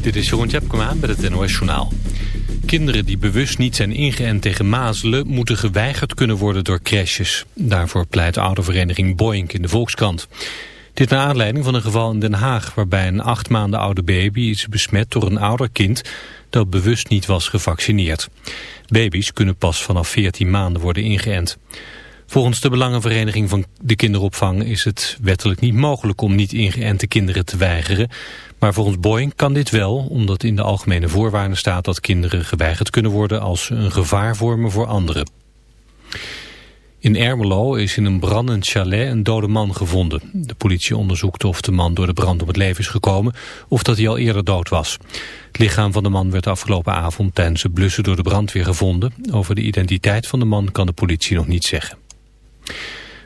Dit is Jeroen Tjepkema met het NOS Journaal. Kinderen die bewust niet zijn ingeënt tegen mazelen... moeten geweigerd kunnen worden door crèches. Daarvoor pleit de oudervereniging Boink in de Volkskrant. Dit naar aanleiding van een geval in Den Haag... waarbij een acht maanden oude baby is besmet door een ouder kind... dat bewust niet was gevaccineerd. Baby's kunnen pas vanaf 14 maanden worden ingeënt. Volgens de Belangenvereniging van de kinderopvang is het wettelijk niet mogelijk om niet ingeënte kinderen te weigeren. Maar volgens Boeing kan dit wel, omdat in de algemene voorwaarden staat dat kinderen geweigerd kunnen worden als ze een gevaar vormen voor anderen. In Ermelo is in een brandend chalet een dode man gevonden. De politie onderzoekt of de man door de brand om het leven is gekomen of dat hij al eerder dood was. Het lichaam van de man werd afgelopen avond tijdens het blussen door de brandweer gevonden. Over de identiteit van de man kan de politie nog niet zeggen.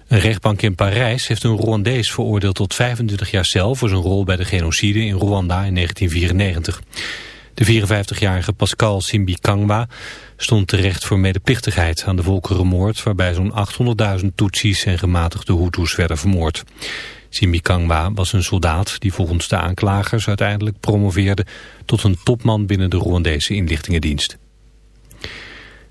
Een rechtbank in Parijs heeft een Rwandees veroordeeld tot 25 jaar cel voor zijn rol bij de genocide in Rwanda in 1994. De 54-jarige Pascal Simbikangwa stond terecht voor medeplichtigheid aan de volkerenmoord waarbij zo'n 800.000 Tutsis en gematigde Hutus werden vermoord. Simbikangwa was een soldaat die volgens de aanklagers uiteindelijk promoveerde tot een topman binnen de Rwandese inlichtingendienst.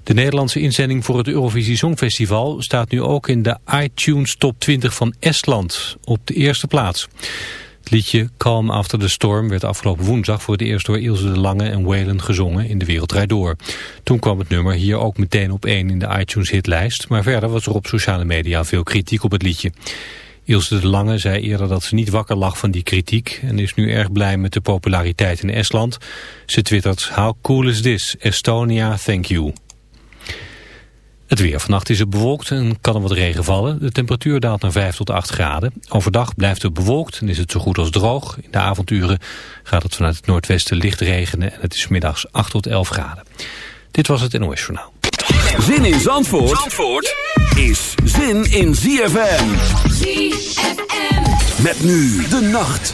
De Nederlandse inzending voor het Eurovisie Songfestival staat nu ook in de iTunes Top 20 van Estland op de eerste plaats. Het liedje Calm After the Storm werd afgelopen woensdag voor het eerst door Ilse de Lange en Wayland gezongen in de Wereldrijd Door. Toen kwam het nummer hier ook meteen op één in de iTunes hitlijst, maar verder was er op sociale media veel kritiek op het liedje. Ilse de Lange zei eerder dat ze niet wakker lag van die kritiek en is nu erg blij met de populariteit in Estland. Ze twittert, how cool is this? Estonia, thank you. Het weer. Vannacht is het bewolkt en kan er wat regen vallen. De temperatuur daalt naar 5 tot 8 graden. Overdag blijft het bewolkt en is het zo goed als droog. In de avonturen gaat het vanuit het noordwesten licht regenen en het is middags 8 tot 11 graden. Dit was het NOS Journaal. Zin in Zandvoort, Zandvoort is zin in ZFM. ZFM. Met nu de nacht.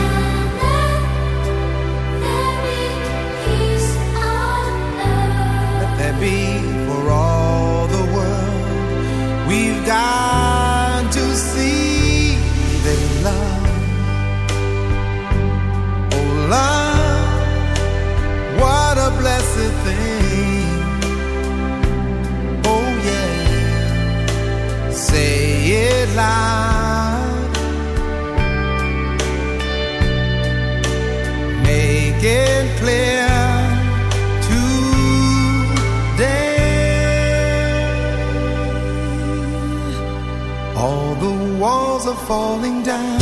are falling down.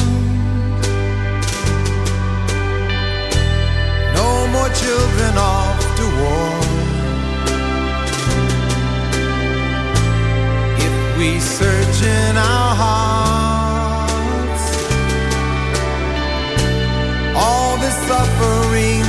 No more children off to war. If we search in our hearts, all this suffering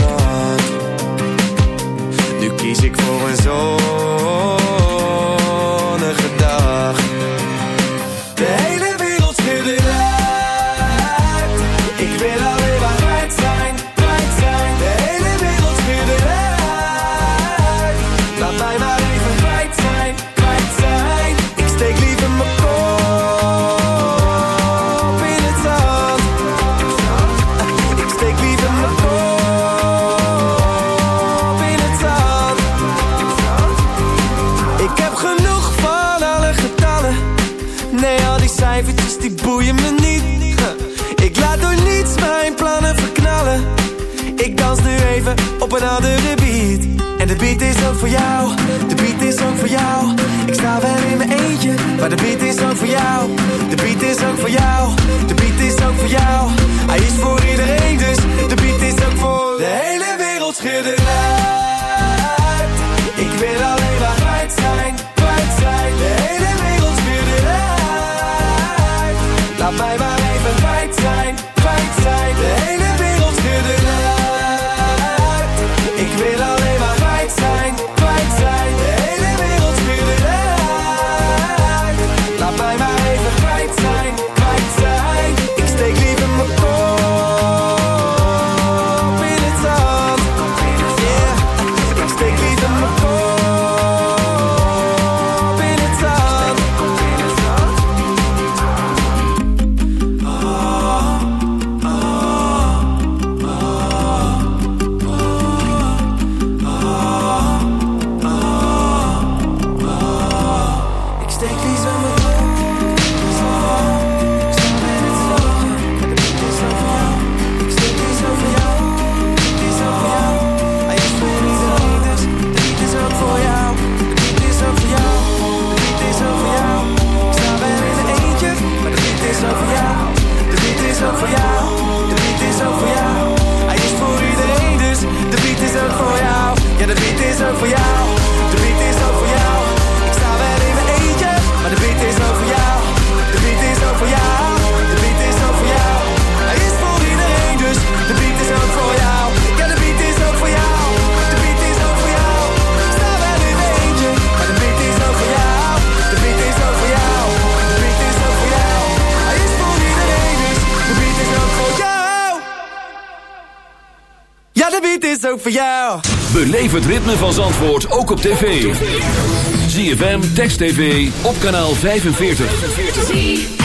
ik Beleef het ritme van Zandvoort ook op tv. ZFM, Text TV, op kanaal 45.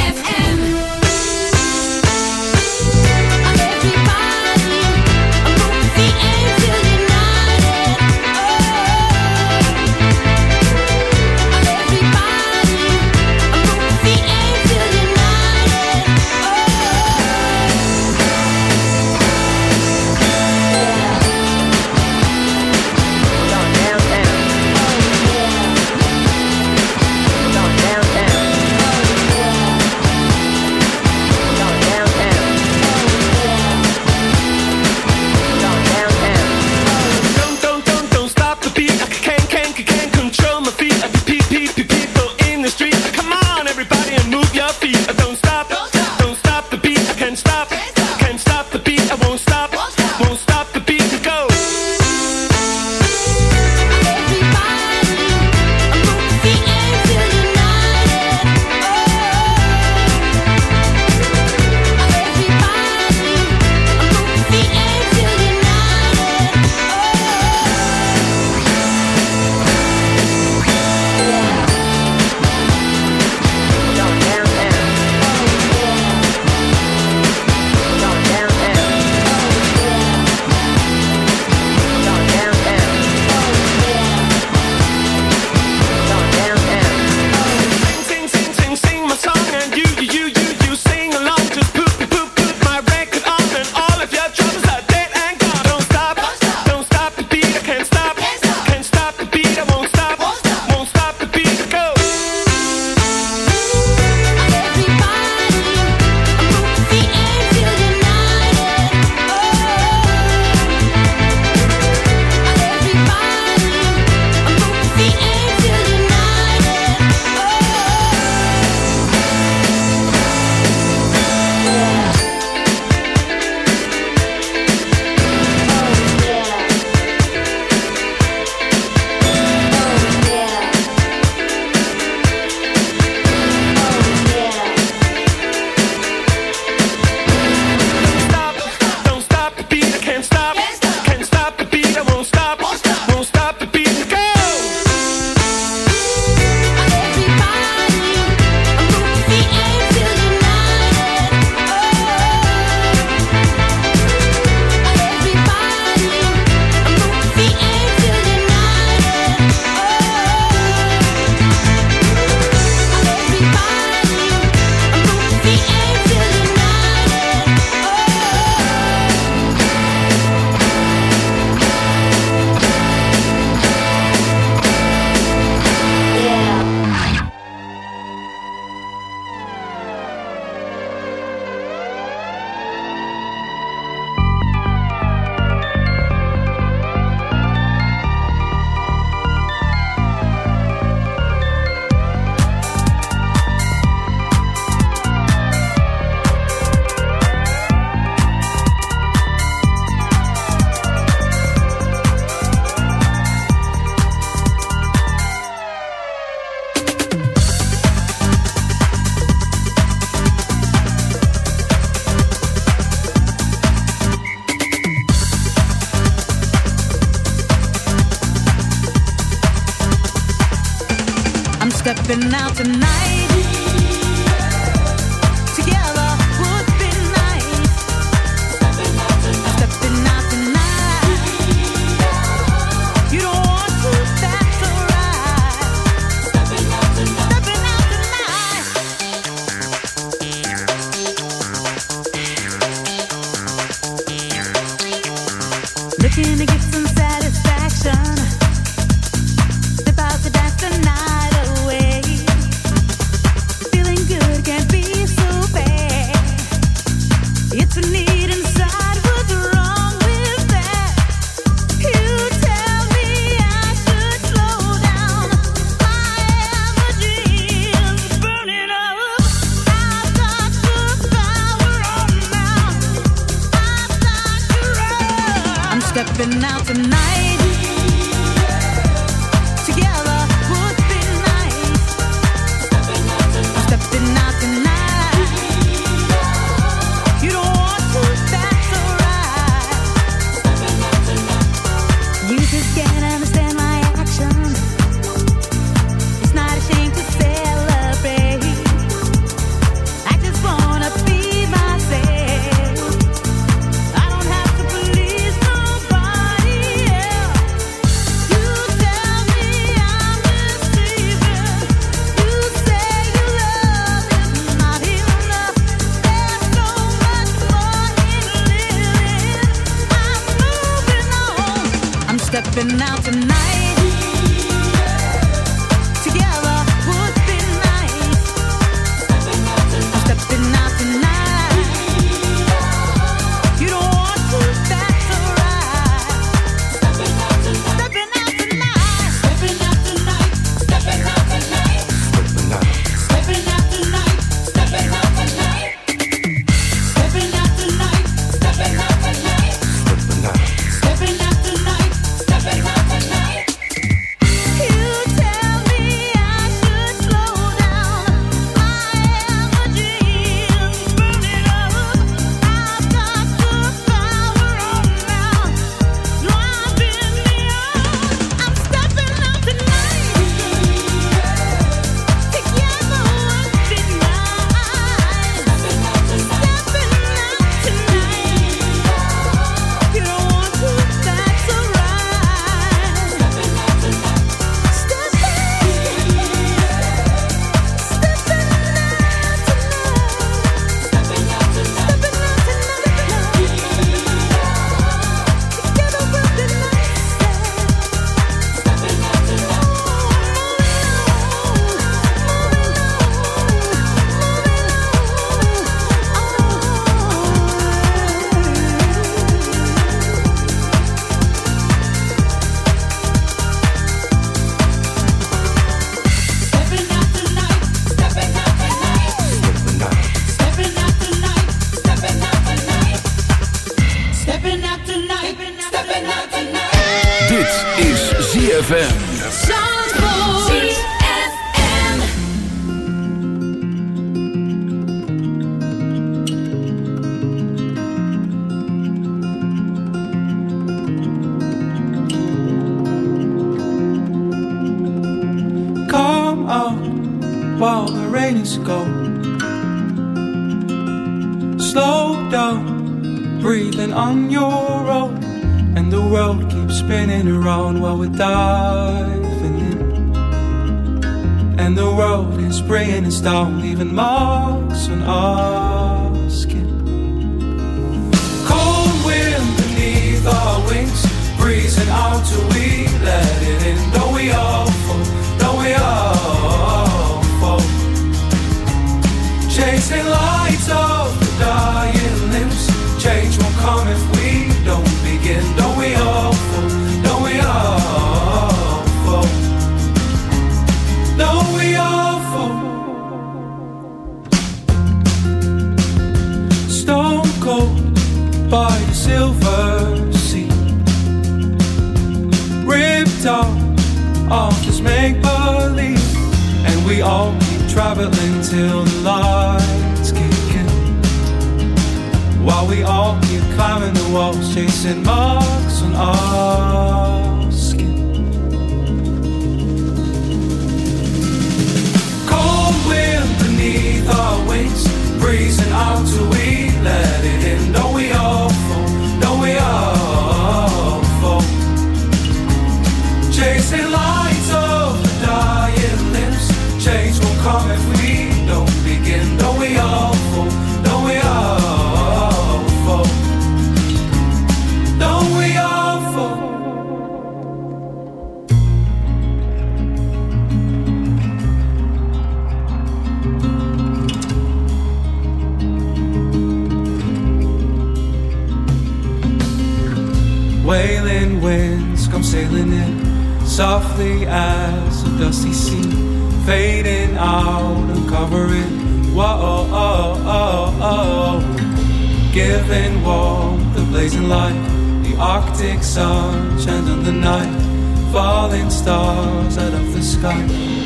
Arctic sun, and on the night, falling stars out of the sky.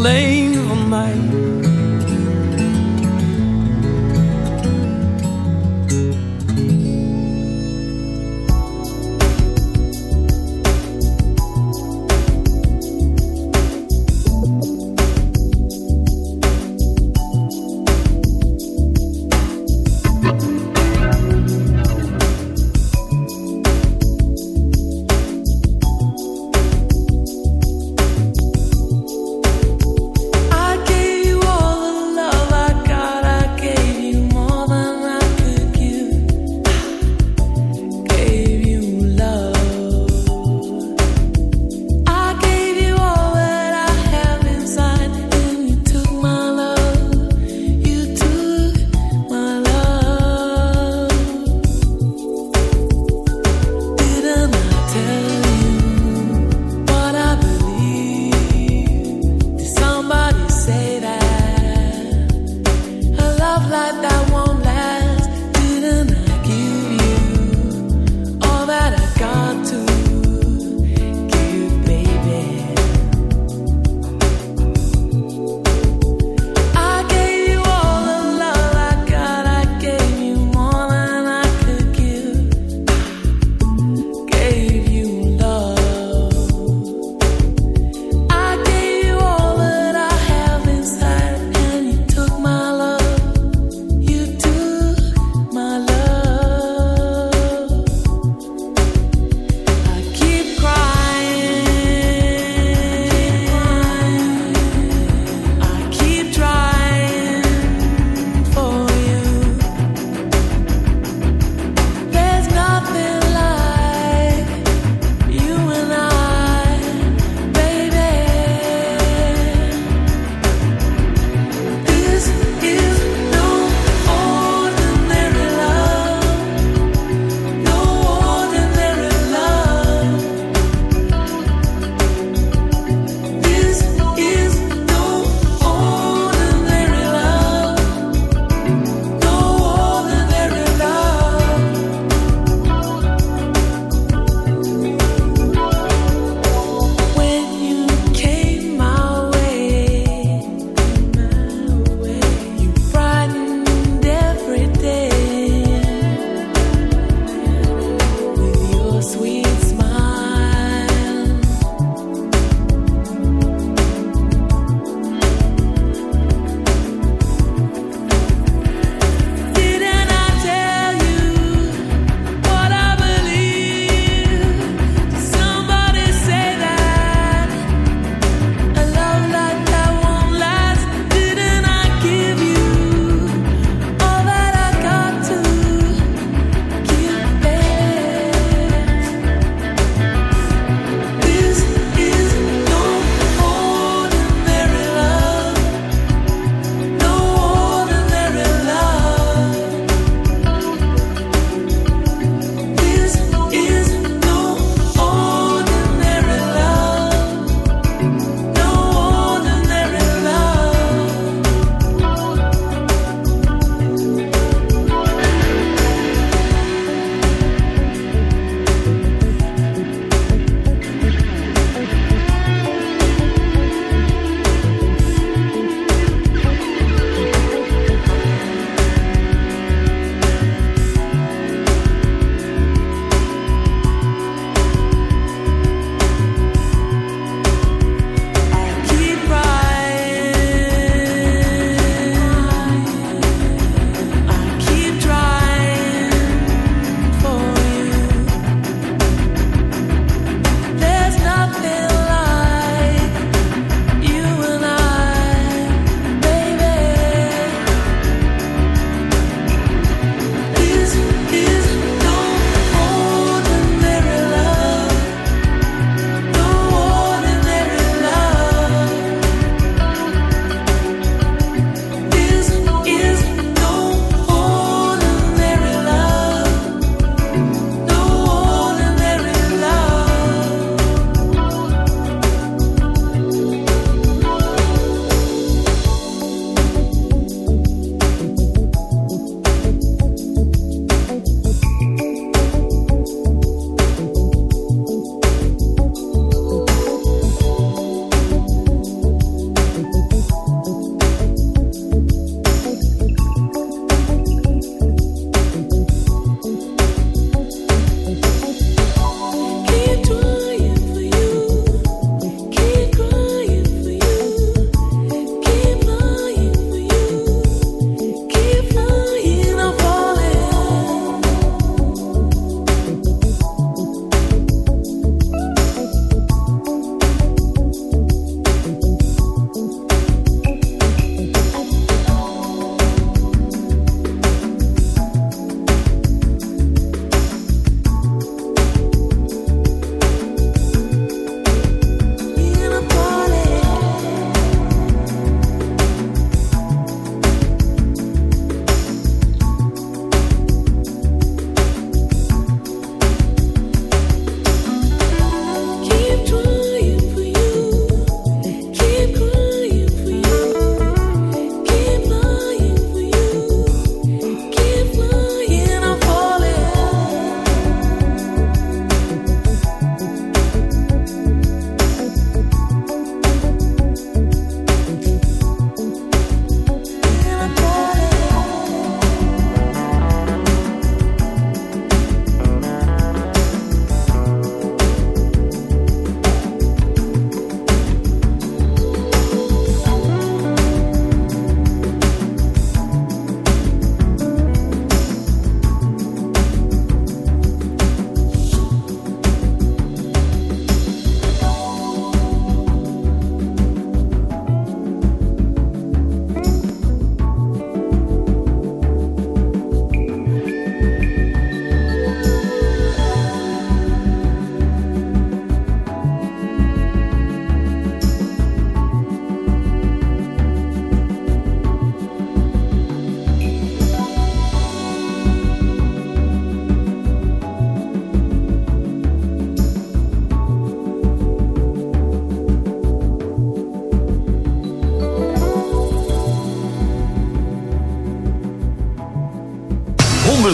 Alleen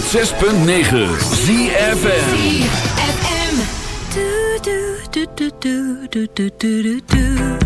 106.9 ZFM ZFM